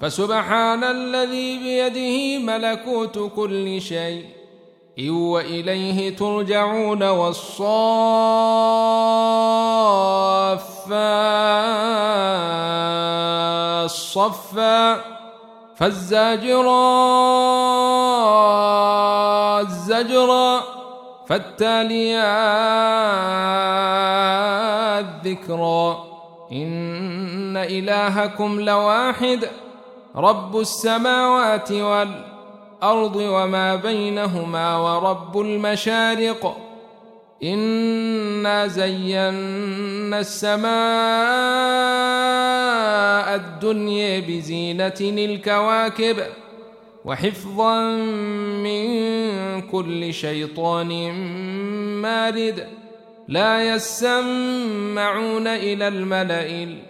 فسبحان الذي بيده ملكوت كل شيء. وإليه ترجعون والصافات صفا فالزاجرات زجرا فالتاليات ذكرا. إن إلهكم لواحد. رب السماوات والأرض وما بينهما ورب المشارق. إنا زينا السماء الدنيا بزينة الكواكب وحفظا من كل شيطان مارد. لا يسمعون إلى الملأ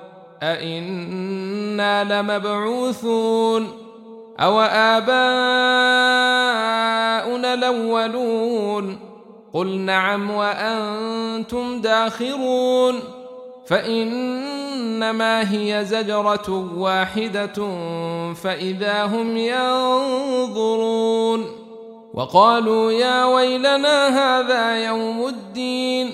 أإنا لمبعوثون أو آباؤنا الأولون قل نعم وأنتم داخرون فإنما هي زجرة واحدة فإذا هم ينظرون وقالوا يا ويلنا هذا يوم الدين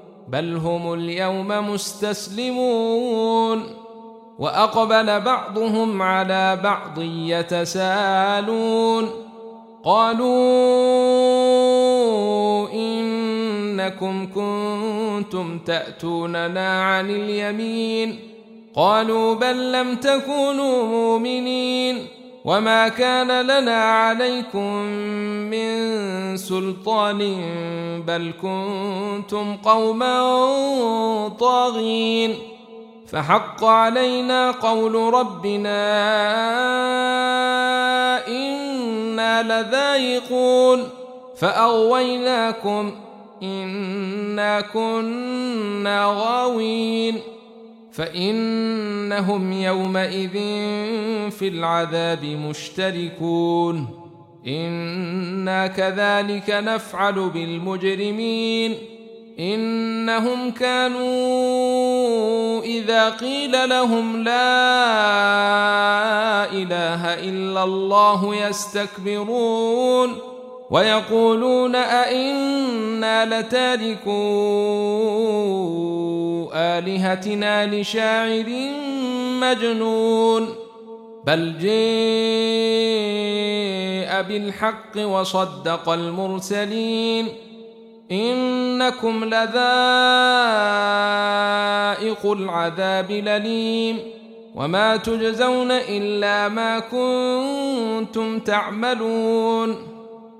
بل هم اليوم مستسلمون. وأقبل بعضهم على بعض يتساءلون قالوا إنكم كنتم تأتوننا عن اليمين. قالوا بل لم تكونوا مؤمنين. وما كان لنا عليكم من سلطان بل كنتم قوما طاغين فحق علينا قول ربنا أنا لذائقون فاغويناكم انا كنا غاوين فإنهم يومئذ في العذاب مشتركون. إنا كذلك نفعل بالمجرمين. إنهم كانوا إذا قيل لهم لا إله إلا الله يستكبرون. ويقولون أئنا لتاركو آلهتنا لشاعر مجنون بل جاء بالحق وصدق المرسلين إنكم لذائق العذاب لليم وما تجزون إلا ما كنتم تعملون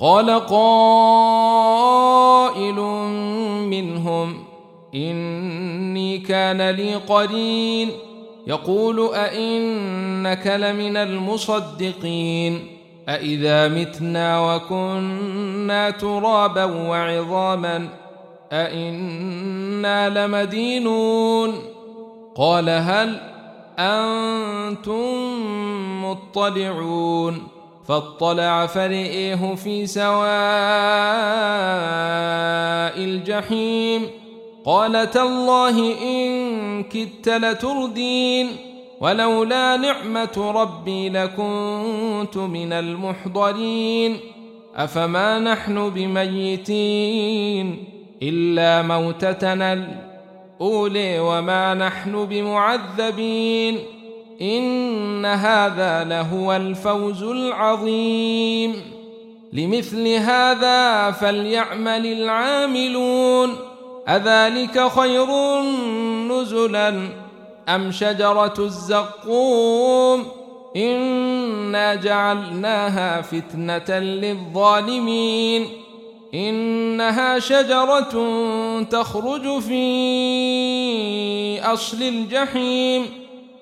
قال قائل منهم إني كان لي قرين. يقول أئنك لمن المصدقين؟ أإذا متنا وكنا ترابا وعظاما أئنا لمدينون؟ قال هل أنتم مطلعون؟ فاطلع فرئيه في سواء الجحيم. قال تالله إن كدت لتردين ولولا نعمة ربي لكنت من المحضرين. أفما نحن بميتين إلا موتتنا الأولي وما نحن بمعذبين. إن هذا لهو الفوز العظيم. لمثل هذا فليعمل العاملون. أذلك خير نزلا أم شجرة الزقوم؟ إنا جعلناها فتنة للظالمين. إنها شجرة تخرج في أصل الجحيم.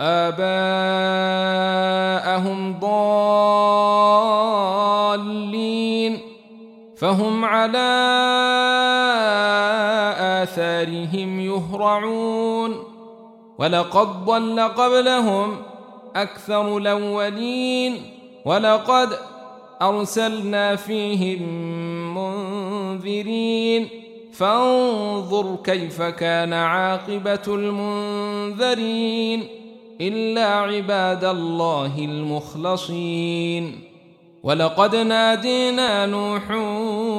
آباءهم ضالين فهم على آثارهم يهرعون ولقد ضل قبلهم أكثر الأولين ولقد أرسلنا فيهم منذرين فانظر كيف كان عاقبة المنذرين إلا عباد الله المخلصين. ولقد نادينا نوح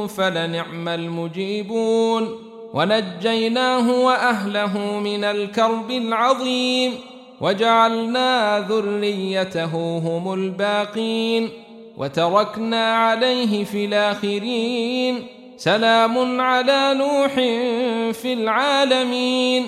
فلنعم المجيبون. ونجيناه وأهله من الكرب العظيم. وجعلنا ذريته هم الباقين. وتركنا عليه في الآخرين. سلام على نوح في العالمين.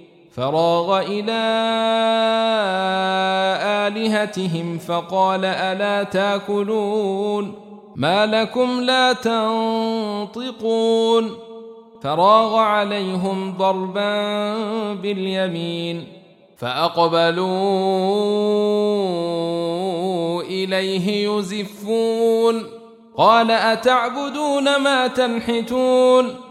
فراغ إلى آلهتهم فقال ألا تأكلون؟ ما لكم لا تنطقون؟ فراغ عليهم ضربا باليمين فأقبلوا إليه يزفون. قال أتعبدون ما تنحتون؟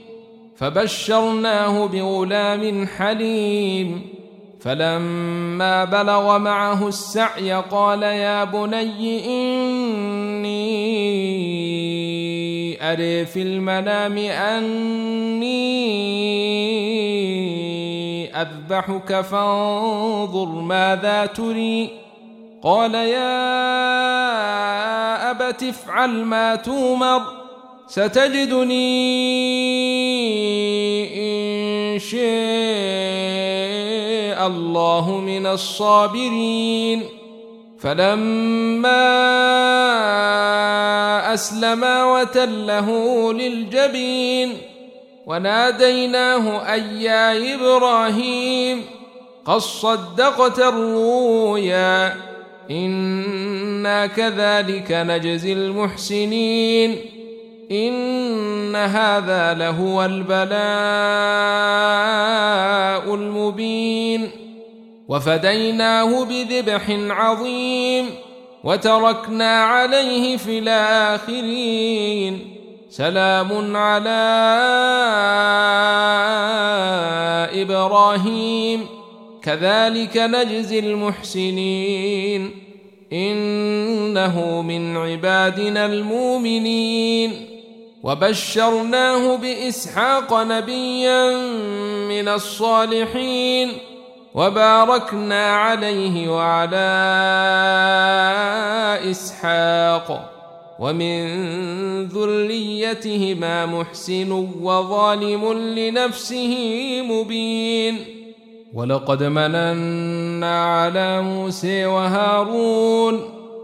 فبشرناه بغلام حليم. فلما بلغ معه السعي قال يا بني إني أري في المنام أني أذبحك فانظر ماذا تري. قال يا أبت افعل ما تومر ستجدني إن شاء الله من الصابرين. فلما أسلما وتله للجبين وناديناه أي يا إبراهيم قد صدقت الرؤيا إنا كذلك نجزي المحسنين. إن هذا لهو البلاء المبين. وفديناه بذبح عظيم وتركنا عليه في الآخرين. سلام على إبراهيم. كذلك نجزي المحسنين. إنه من عبادنا المؤمنين. وبشرناه بإسحاق نبيا من الصالحين وباركنا عليه وعلى إسحاق ومن ذريتهما محسن وظالم لنفسه مبين ولقد مننا على موسى وهارون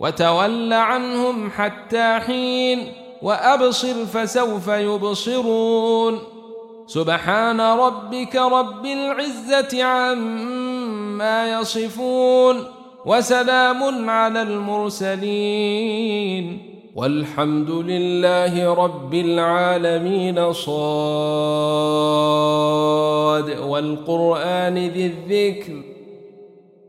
وتول عنهم حتى حين وأبصر فسوف يبصرون. سبحان ربك رب العزة عما يصفون وسلام على المرسلين. والحمد لله رب العالمين صاد. والقرآن ذي الذكر